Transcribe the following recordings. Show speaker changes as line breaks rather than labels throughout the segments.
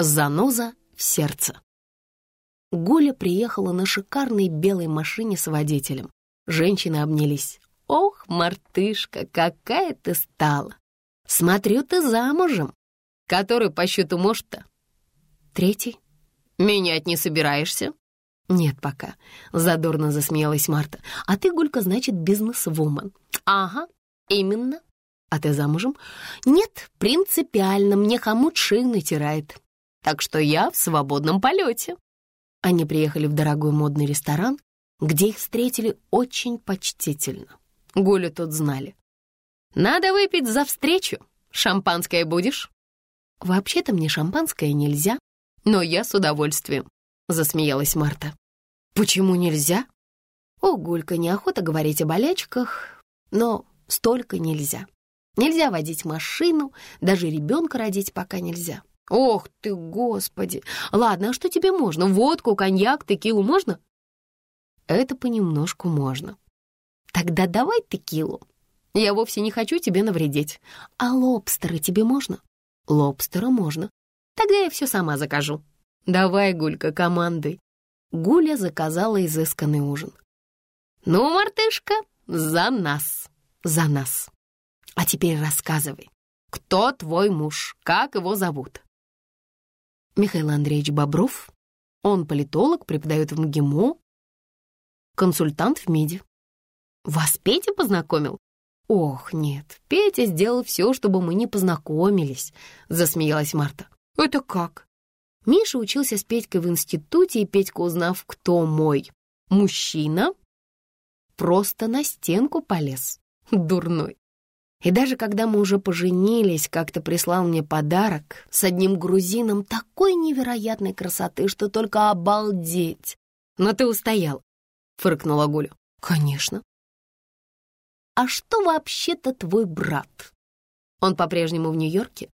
Заноза в сердце. Гуля приехала на шикарной белой машине с водителем. Женщины обнялись. «Ох, мартышка, какая ты стала! Смотрю, ты замужем. Который по счету муж-то?» «Третий. Менять не собираешься?» «Нет пока», — задорно засмеялась Марта. «А ты, Гулька, значит, бизнес-вумен». «Ага, именно. А ты замужем?» «Нет, принципиально, мне хомут шею натирает. Так что я в свободном полете». Они приехали в дорогой модный ресторан, где их встретили очень почтительно. Гулю тут знали. «Надо выпить за встречу. Шампанское будешь?» «Вообще-то мне шампанское нельзя, но я с удовольствием», — засмеялась Марта. «Почему нельзя?» «О, Гулька, неохота говорить о болячках, но столько нельзя. Нельзя водить машину, даже ребенка родить пока нельзя. Ох ты, господи! Ладно, а что тебе можно? Водку, коньяк, текилу можно? Это понемножку можно. Тогда давай текилу. Я вовсе не хочу тебе навредить. А лобстеры тебе можно? Лобстера можно. Тогда я все сама закажу. Давай, Гулька, командуй. Гуля заказала изысканный ужин. Ну, мартышка, за нас, за нас. А теперь рассказывай, кто твой муж, как его зовут? Михаил Андреевич Бобров. Он политолог, преподает в МГИМО, консультант в МИДе. Вас Петя познакомил? Ох, нет, Петя сделал все, чтобы мы не познакомились, засмеялась Марта. Это как? Миша учился с Петькой в институте, и Петька, узнав, кто мой мужчина, просто на стенку полез. Дурной. И даже когда мы уже поженились, как-то прислал мне подарок с одним грузином такой невероятной красоты, что только обалдеть. Но ты устоял, — фыркнула Гуля. Конечно. А что вообще-то твой брат? Он по-прежнему в Нью-Йорке?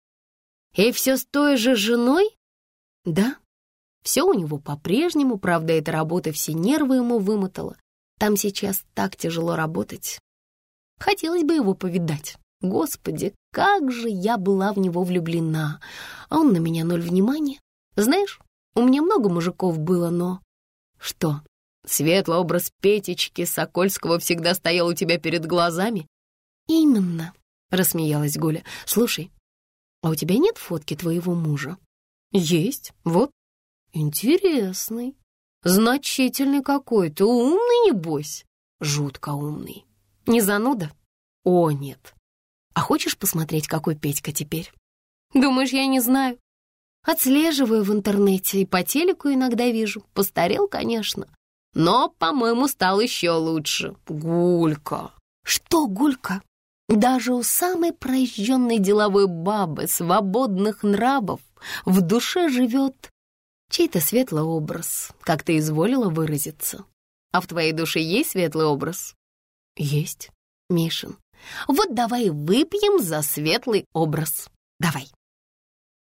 И все с той же женой? Да. Все у него по-прежнему, правда, эта работа все нервы ему вымотала. Там сейчас так тяжело работать. Хотелось бы его повидать. Господи, как же я была в него влюблена. А он на меня ноль внимания. Знаешь, у меня много мужиков было, но... Что, светлый образ Петечки Сокольского всегда стоял у тебя перед глазами? Именно, рассмеялась Гуля. Слушай, а у тебя нет фотки твоего мужа? Есть, вот. Интересный. Значительный какой-то, умный, небось. Жутко умный. Не зануда? О, нет. А хочешь посмотреть, какой Петька теперь? Думаешь, я не знаю? Отслеживаю в интернете и по телеку иногда вижу. Постарел, конечно. Но, по-моему, стал еще лучше. Гулька. Что Гулька? Даже у самой проезженной деловой бабы свободных нравов в душе живет чей-то светлый образ, как ты изволила выразиться. А в твоей душе есть светлый образ? Есть, Мишин. Вот давай выпьем за светлый образ. Давай.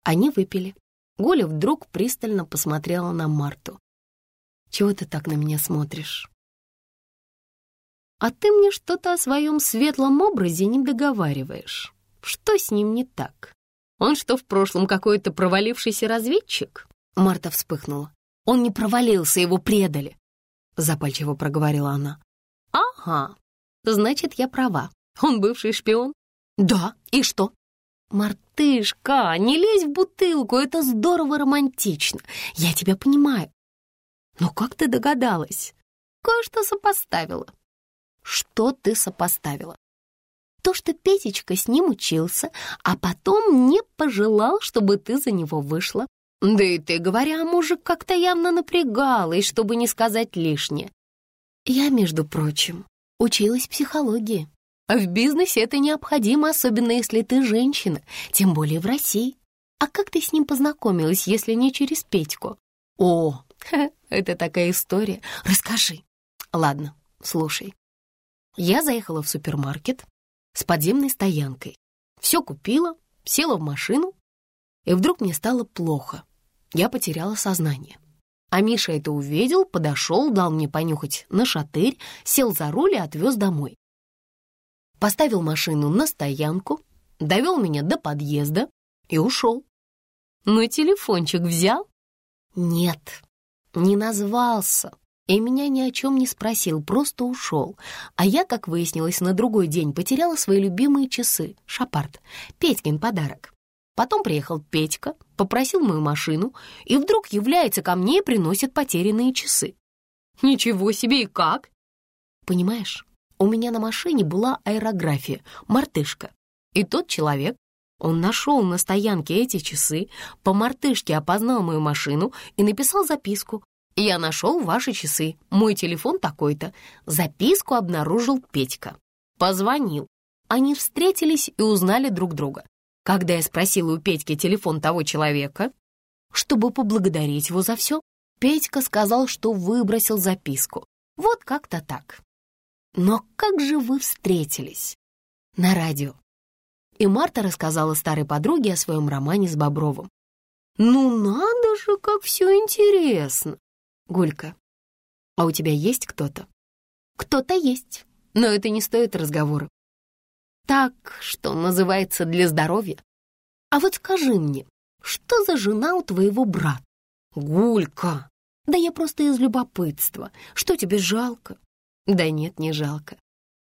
Они выпили. Голя вдруг пристально посмотрела на Марту. «Чего ты так на меня смотришь?» «А ты мне что-то о своем светлом образе не договариваешь. Что с ним не так? Он что, в прошлом какой-то провалившийся разведчик?» Марта вспыхнула. «Он не провалился, его предали», — запальчиво проговорила она. «Ага, значит, я права. Он бывший шпион? Да, и что? Мартышка, не лезь в бутылку, это здорово романтично. Я тебя понимаю. Но как ты догадалась? Кое-что сопоставила. Что ты сопоставила? То, что Петечка с ним учился, а потом не пожелал, чтобы ты за него вышла. Да и ты, говоря, мужик как-то явно напрягалась, чтобы не сказать лишнее. Я, между прочим, училась психологии. В бизнесе это необходимо, особенно если ты женщина, тем более в России. А как ты с ним познакомилась, если не через Петьку? О, это такая история. Расскажи. Ладно, слушай. Я заехала в супермаркет с подземной стоянкой. Все купила, села в машину, и вдруг мне стало плохо. Я потеряла сознание. А Миша это увидел, подошел, дал мне понюхать на шатырь, сел за руль и отвез домой поставил машину на стоянку, довел меня до подъезда и ушел. Ну, телефончик взял? Нет, не назвался. И меня ни о чем не спросил, просто ушел. А я, как выяснилось, на другой день потеряла свои любимые часы, шапарт, Петькин подарок. Потом приехал Петька, попросил мою машину, и вдруг является ко мне и приносит потерянные часы. Ничего себе и как! Понимаешь, у меня на машине была аэрография, мартышка. И тот человек, он нашел на стоянке эти часы, по мартышке опознал мою машину и написал записку. «Я нашел ваши часы, мой телефон такой-то». Записку обнаружил Петька. Позвонил. Они встретились и узнали друг друга. Когда я спросила у Петьки телефон того человека, чтобы поблагодарить его за все, Петька сказал, что выбросил записку. Вот как-то так. Но как же вы встретились? На радио. И Марта рассказала старой подруге о своем романе с Бобровым. «Ну надо же, как все интересно!» «Гулька, а у тебя есть кто-то?» «Кто-то есть, но это не стоит разговора. Так, что называется, для здоровья. А вот скажи мне, что за жена у твоего брата?» «Гулька!» «Да я просто из любопытства. Что тебе жалко?» «Да нет, не жалко.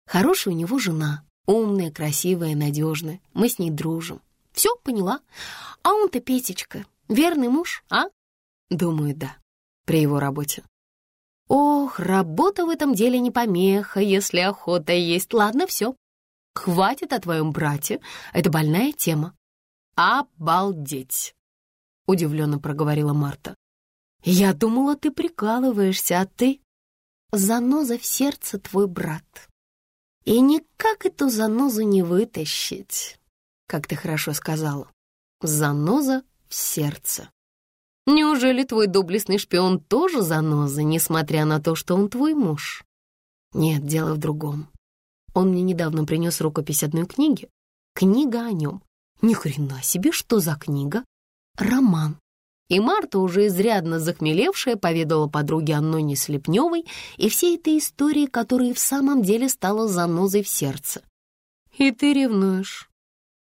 Хорошая у него жена, умная, красивая, надежная. Мы с ней дружим. Все поняла? А он-то, Петечка, верный муж, а?» «Думаю, да. При его работе». «Ох, работа в этом деле не помеха, если охота есть. Ладно, все. Хватит о твоем брате. Это больная тема». «Обалдеть!» — удивленно проговорила Марта. «Я думала, ты прикалываешься, а ты...» «Заноза в сердце твой брат. И никак эту занозу не вытащить, как ты хорошо сказала. Заноза в сердце. Неужели твой доблестный шпион тоже заноза, несмотря на то, что он твой муж? Нет, дело в другом. Он мне недавно принес рукопись одной книги. Книга о нем. Ни хрена себе, что за книга? Роман и Марта, уже изрядно захмелевшая, поведала подруге Анноне Слепневой и всей этой истории, которая в самом деле стала занозой в сердце. «И ты ревнуешь?»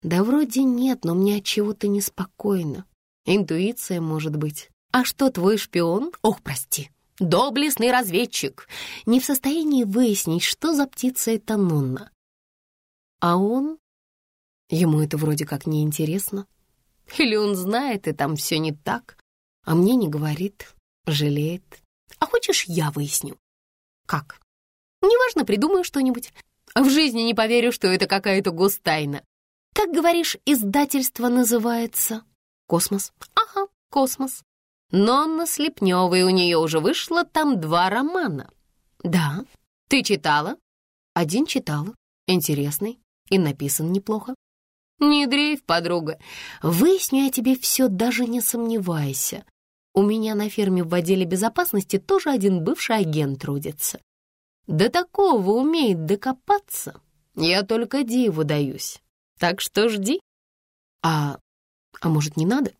«Да вроде нет, но мне от чего-то неспокойно. Интуиция, может быть. А что, твой шпион? Ох, прости, доблестный разведчик, не в состоянии выяснить, что за птица это Нонна. А он? Ему это вроде как неинтересно. Или он знает, и там все не так, а мне не говорит, жалеет. А хочешь, я выясню? Как? Неважно, придумаю что-нибудь. В жизни не поверю, что это какая-то гостайна. Как говоришь, издательство называется? Космос. Ага, космос. Нонна Слепневой, у нее уже вышло там два романа. Да. Ты читала? Один читала. Интересный и написан неплохо. «Не дрейф, подруга. Выясню я тебе все, даже не сомневайся. У меня на ферме в отделе безопасности тоже один бывший агент трудится. До такого умеет докопаться. Я только диву даюсь. Так что жди. А, а может, не надо?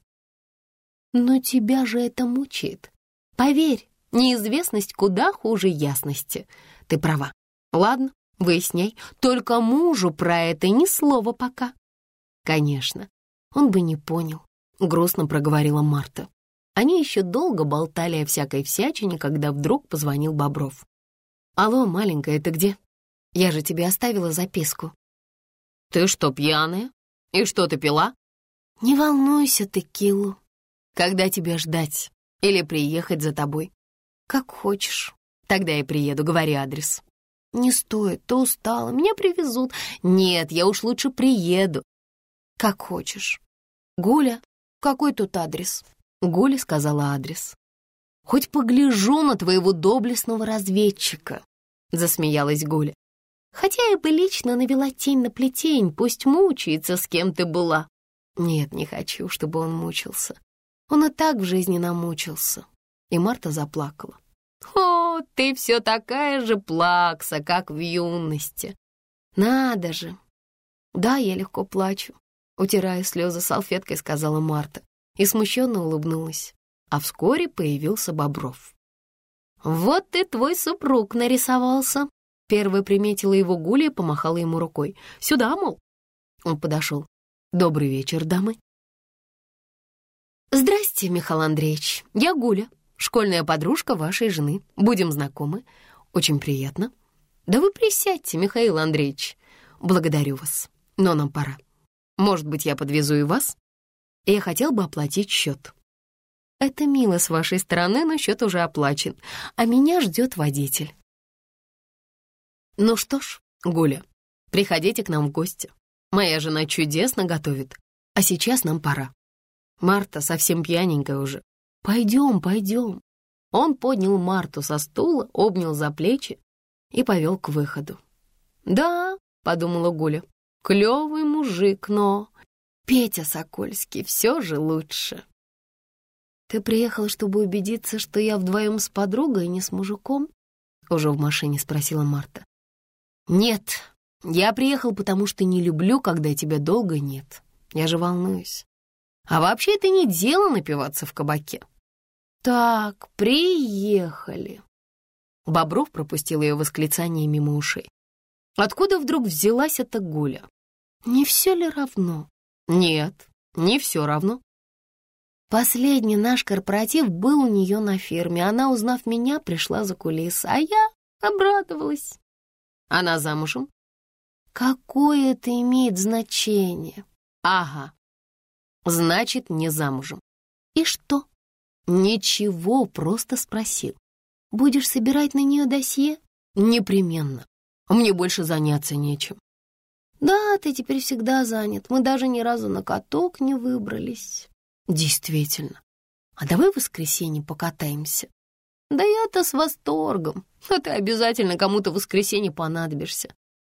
Но тебя же это мучает. Поверь, неизвестность куда хуже ясности. Ты права. Ладно, выясняй. Только мужу про это ни слова пока. Конечно, он бы не понял, грустно проговорила Марта. Они еще долго болтали о всякой всячине, когда вдруг позвонил Бобров. «Алло, маленькая, ты где? Я же тебе оставила записку». «Ты что, пьяная? И что ты пила?» «Не волнуйся ты, Киллу. Когда тебя ждать? Или приехать за тобой?» «Как хочешь. Тогда я приеду, говори адрес». «Не стоит, ты устала, меня привезут». «Нет, я уж лучше приеду. «Как хочешь». «Гуля, какой тут адрес?» Гуля сказала адрес. «Хоть погляжу на твоего доблестного разведчика», — засмеялась Гуля. «Хотя я бы лично навела тень на плетень, пусть мучается, с кем ты была». «Нет, не хочу, чтобы он мучился. Он и так в жизни намучился». И Марта заплакала. «О, ты все такая же плакса, как в юности!» «Надо же!» «Да, я легко плачу. Утирая слезы салфеткой, сказала Марта и смущенно улыбнулась. А вскоре появился Бобров. «Вот и твой супруг нарисовался!» Первая приметила его Гуля и помахала ему рукой. «Сюда, мол!» Он подошел. «Добрый вечер, дамы!» «Здрасте, Михаил Андреевич. Я Гуля, школьная подружка вашей жены. Будем знакомы. Очень приятно. Да вы присядьте, Михаил Андреевич. Благодарю вас. Но нам пора. Может быть, я подвезу и вас? Я хотел бы оплатить счет». «Это мило с вашей стороны, но счет уже оплачен, а меня ждет водитель». «Ну что ж, Гуля, приходите к нам в гости. Моя жена чудесно готовит, а сейчас нам пора. Марта совсем пьяненькая уже. Пойдем, пойдем». Он поднял Марту со стула, обнял за плечи и повел к выходу. «Да», — подумала Гуля, — «клевый мужик, но Петя Сокольский все же лучше». «Ты приехал, чтобы убедиться, что я вдвоем с подругой, а не с мужиком?» Уже в машине спросила Марта. «Нет, я приехал, потому что не люблю, когда тебя долго нет. Я же волнуюсь. А вообще это не дело напиваться в кабаке». «Так, приехали». Бобров пропустил ее восклицание мимо ушей. Откуда вдруг взялась эта Гуля? Не все ли равно? Нет, не все равно. Последний наш корпоратив был у нее на ферме. Она, узнав меня, пришла за кулисы, а я обрадовалась. Она замужем? Какое это имеет значение? Ага. Значит, не замужем. И что? Ничего, просто спросил. Будешь собирать на нее досье? Непременно. Мне больше заняться нечем. Да, ты теперь всегда занят. Мы даже ни разу на каток не выбрались. Действительно. А давай в воскресенье покатаемся. Да я-то с восторгом. Но ты обязательно кому-то в воскресенье понадобишься.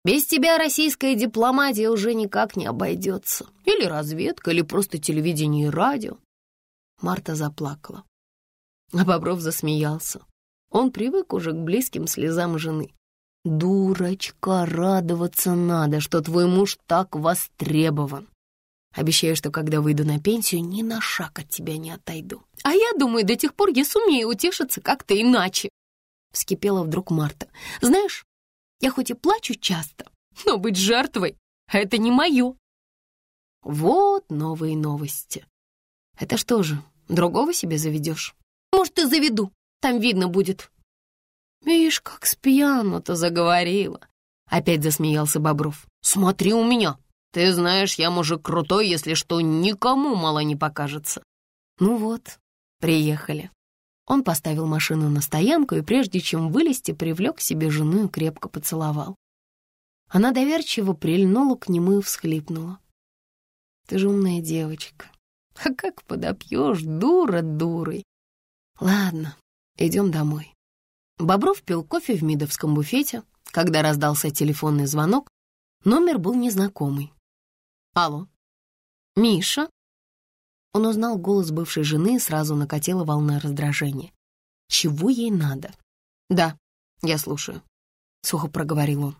Без тебя российская дипломатия уже никак не обойдется. Или разведка, или просто телевидение и радио. Марта заплакала. А Бобров засмеялся. Он привык уже к близким слезам жены. «Дурочка, радоваться надо, что твой муж так востребован. Обещаю, что когда выйду на пенсию, ни на шаг от тебя не отойду. А я думаю, до тех пор я сумею утешиться как-то иначе. Вскипела вдруг Марта. Знаешь, я хоть и плачу часто, но быть жертвой — это не мое. Вот новые новости. Это что же, другого себе заведешь? Может, и заведу, там видно будет. Видишь, как с пьяну-то заговорила. Опять засмеялся Бобров. Смотри у меня, ты знаешь, я мужик крутой, если что, никому мало не покажется. Ну вот, приехали. Он поставил машину на стоянку и, прежде чем вылезти, привлек к себе жену и крепко поцеловал. Она доверчиво прильнула к нему и всхлипнула. «Ты же умная девочка. А как подопьешь, дура дурой. Ладно, идем домой». Бобров пил кофе в мидовском буфете. Когда раздался телефонный звонок, номер был незнакомый. «Алло, Миша?» Он узнал голос бывшей жены и сразу накатила волна раздражения. «Чего ей надо?» «Да, я слушаю», — сухо проговорил он.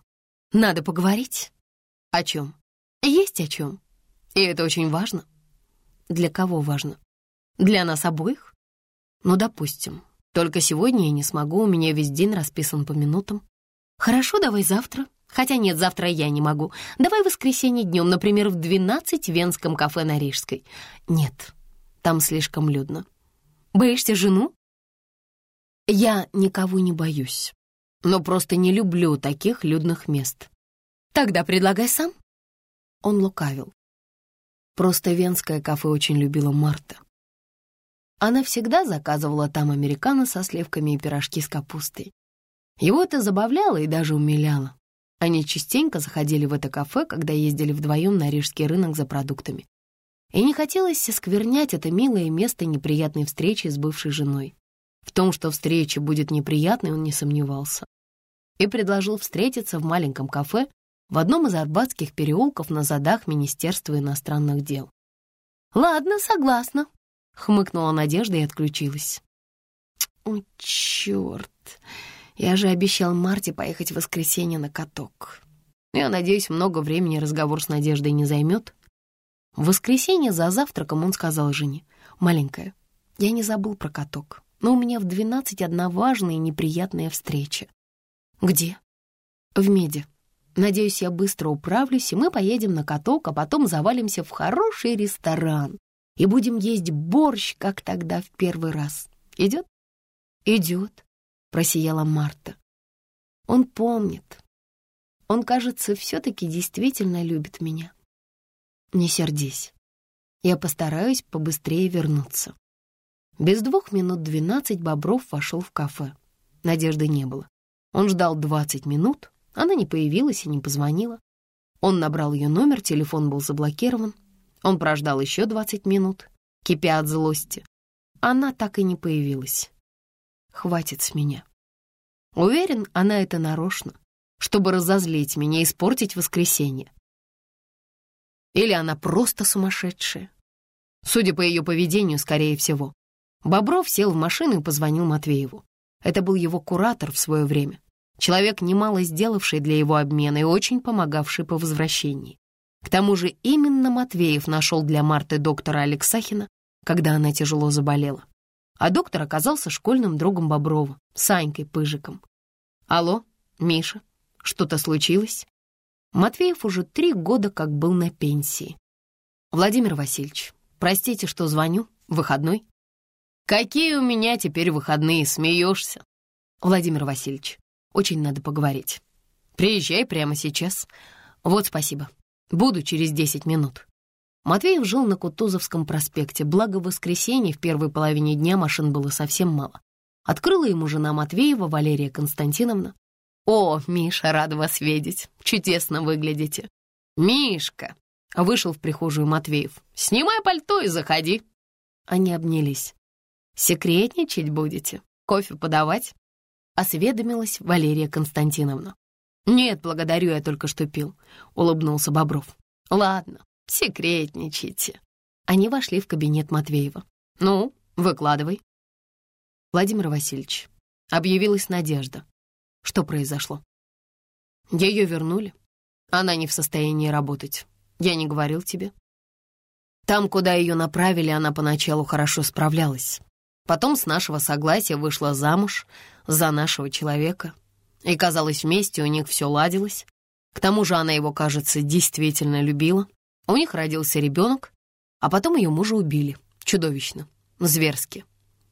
«Надо поговорить?» «О чем?» «Есть о чем. И это очень важно». «Для кого важно?» «Для нас обоих?» «Ну, допустим. Только сегодня я не смогу, у меня весь день расписан по минутам». «Хорошо, давай завтра», Хотя нет, завтра я не могу. Давай в воскресенье днем, например, в 12 в Венском кафе на Рижской. Нет, там слишком людно. Боишься жену? Я никого не боюсь, но просто не люблю таких людных мест. Тогда предлагай сам. Он лукавил. Просто венское кафе очень любила Марта. Она всегда заказывала там американо со сливками и пирожки с капустой. Его это забавляло и даже умиляло. Они частенько заходили в это кафе, когда ездили вдвоем на рижский рынок за продуктами. И не хотелось осквернять это милое место неприятной встречи с бывшей женой. В том, что встреча будет неприятной, он не сомневался. И предложил встретиться в маленьком кафе в одном из арбатских переулков на задах Министерства иностранных дел. «Ладно, согласна», — хмыкнула Надежда и отключилась. «О, черт!» Я же обещал Марте поехать в воскресенье на каток. Я надеюсь, много времени разговор с Надеждой не займет. В воскресенье за завтраком он сказал жене, «Маленькая, я не забыл про каток, но у меня в двенадцать одна важная и неприятная встреча». «Где?» «В меди. Надеюсь, я быстро управлюсь, и мы поедем на каток, а потом завалимся в хороший ресторан. и будем есть борщ, как тогда в первый раз. Идет? Идет, просияла Марта. Он помнит. Он, кажется, все-таки действительно любит меня. Не сердись. Я постараюсь побыстрее вернуться. Без двух минут двенадцать Бобров вошел в кафе. Надежды не было. Он ждал двадцать минут, она не появилась и не позвонила. Он набрал ее номер, телефон был заблокирован. Он прождал еще двадцать минут, кипя от злости. Она так и не появилась. Хватит с меня. Уверен, она это нарочно, чтобы разозлить меня и испортить воскресенье. Или она просто сумасшедшая. Судя по ее поведению, скорее всего. Бобров сел в машину и позвонил Матвееву. Это был его куратор в свое время. Человек, немало сделавший для его обмена и очень помогавший по возвращении. К тому же именно Матвеев нашел для Марты доктора Алексахина, когда она тяжело заболела. А доктор оказался школьным другом Боброва, Санькой Пыжиком. «Алло, Миша, что-то случилось?» Матвеев уже три года как был на пенсии. «Владимир Васильевич, простите, что звоню. Выходной?» «Какие у меня теперь выходные, смеешься?» «Владимир Васильевич, очень надо поговорить. Приезжай прямо сейчас. Вот спасибо. Буду через десять минут». Матвеев жил на Кутузовском проспекте, благо в воскресенье в первой половине дня машин было совсем мало. Открыла ему жена Матвеева, Валерия Константиновна. «О, Миша, рада вас видеть. Чудесно выглядите». «Мишка!» — вышел в прихожую Матвеев. «Снимай пальто и заходи». Они обнялись. «Секретничать будете? Кофе подавать?» осведомилась Валерия Константиновна. «Нет, благодарю, я только что пил», — улыбнулся Бобров. «Ладно, секретничайте». Они вошли в кабинет Матвеева. «Ну, выкладывай». Владимир Васильевич, объявилась Надежда. Что произошло? Ее вернули. Она не в состоянии работать. Я не говорил тебе. Там, куда ее направили, она поначалу хорошо справлялась. Потом с нашего согласия вышла замуж за нашего человека. И, казалось, вместе у них все ладилось. К тому же она его, кажется, действительно любила. У них родился ребенок, а потом ее мужа убили. Чудовищно, зверски.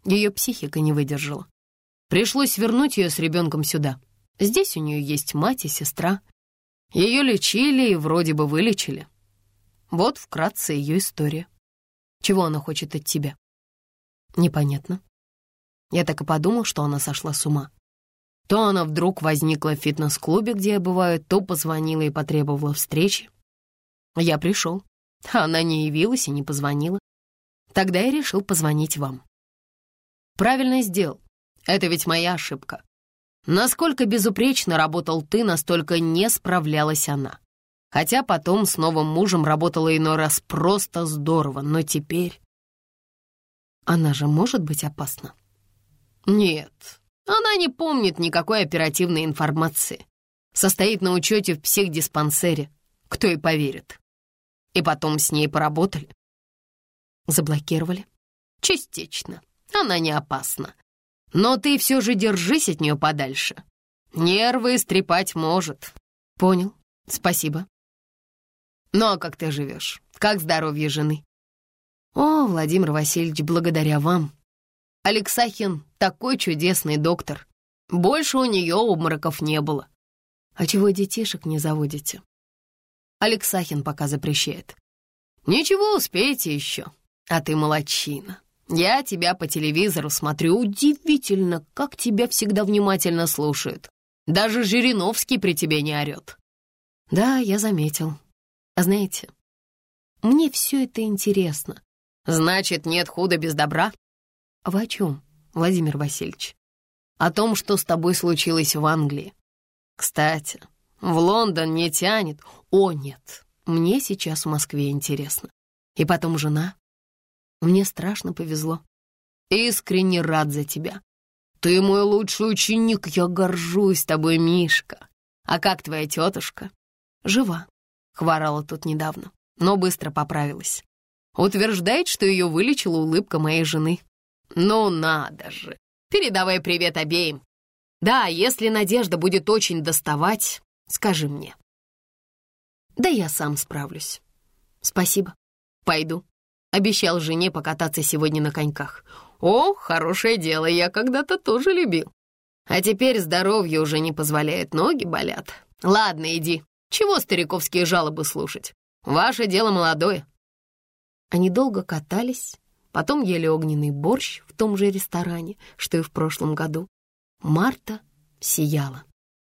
Ее психика не выдержала. Пришлось вернуть ее с ребенком сюда. Здесь у нее есть мать и сестра. Ее лечили и вроде бы вылечили. Вот вкратце ее история. Чего она хочет от тебя? Непонятно. Я так и подумал, что она сошла с ума. То она вдруг возникла в фитнес-клубе, где я бываю, то позвонила и потребовала встречи. Я пришел. Она не явилась и не позвонила. Тогда я решил позвонить вам. Правильно сделал. Это ведь моя ошибка. Насколько безупречно работал ты, настолько не справлялась она. Хотя потом с новым мужем работала иной раз просто здорово, но теперь... Она же может быть опасна? Нет, она не помнит никакой оперативной информации. Состоит на учете в психдиспансере. Кто и поверит. И потом с ней поработали. Заблокировали? Частично. Она не опасна. Но ты все же держись от нее подальше. Нервы истрепать может. Понял. Спасибо. Ну а как ты живешь? Как здоровье жены? «О, Владимир Васильевич, благодаря вам. Алексахин такой чудесный доктор. Больше у нее обмороков не было. А чего детишек не заводите?» Алексахин пока запрещает. «Ничего, успеете еще. А ты молодчина. Я тебя по телевизору смотрю. Удивительно, как тебя всегда внимательно слушают. Даже Жириновский при тебе не орет». «Да, я заметил. А знаете, мне все это интересно. Значит, нет худа без добра? Вы о чем, Владимир Васильевич? О том, что с тобой случилось в Англии. Кстати, в Лондон не тянет. О, нет, мне сейчас в Москве интересно. И потом жена. Мне страшно повезло. Искренне рад за тебя. Ты мой лучший ученик, я горжусь тобой, Мишка. А как твоя тетушка? Жива. Хворала тут недавно, но быстро поправилась. Утверждает, что ее вылечила улыбка моей жены. Ну надо же. Передавай привет обеим. Да, если Надежда будет очень доставать, скажи мне. Да я сам справлюсь. Спасибо. Пойду. Обещал жене покататься сегодня на коньках. О, хорошее дело, я когда-то тоже любил. А теперь здоровье уже не позволяет, ноги болят. Ладно, иди. Чего стариковские жалобы слушать? Ваше дело молодое. Они долго катались, потом ели огненный борщ в том же ресторане, что и в прошлом году. Марта сияла.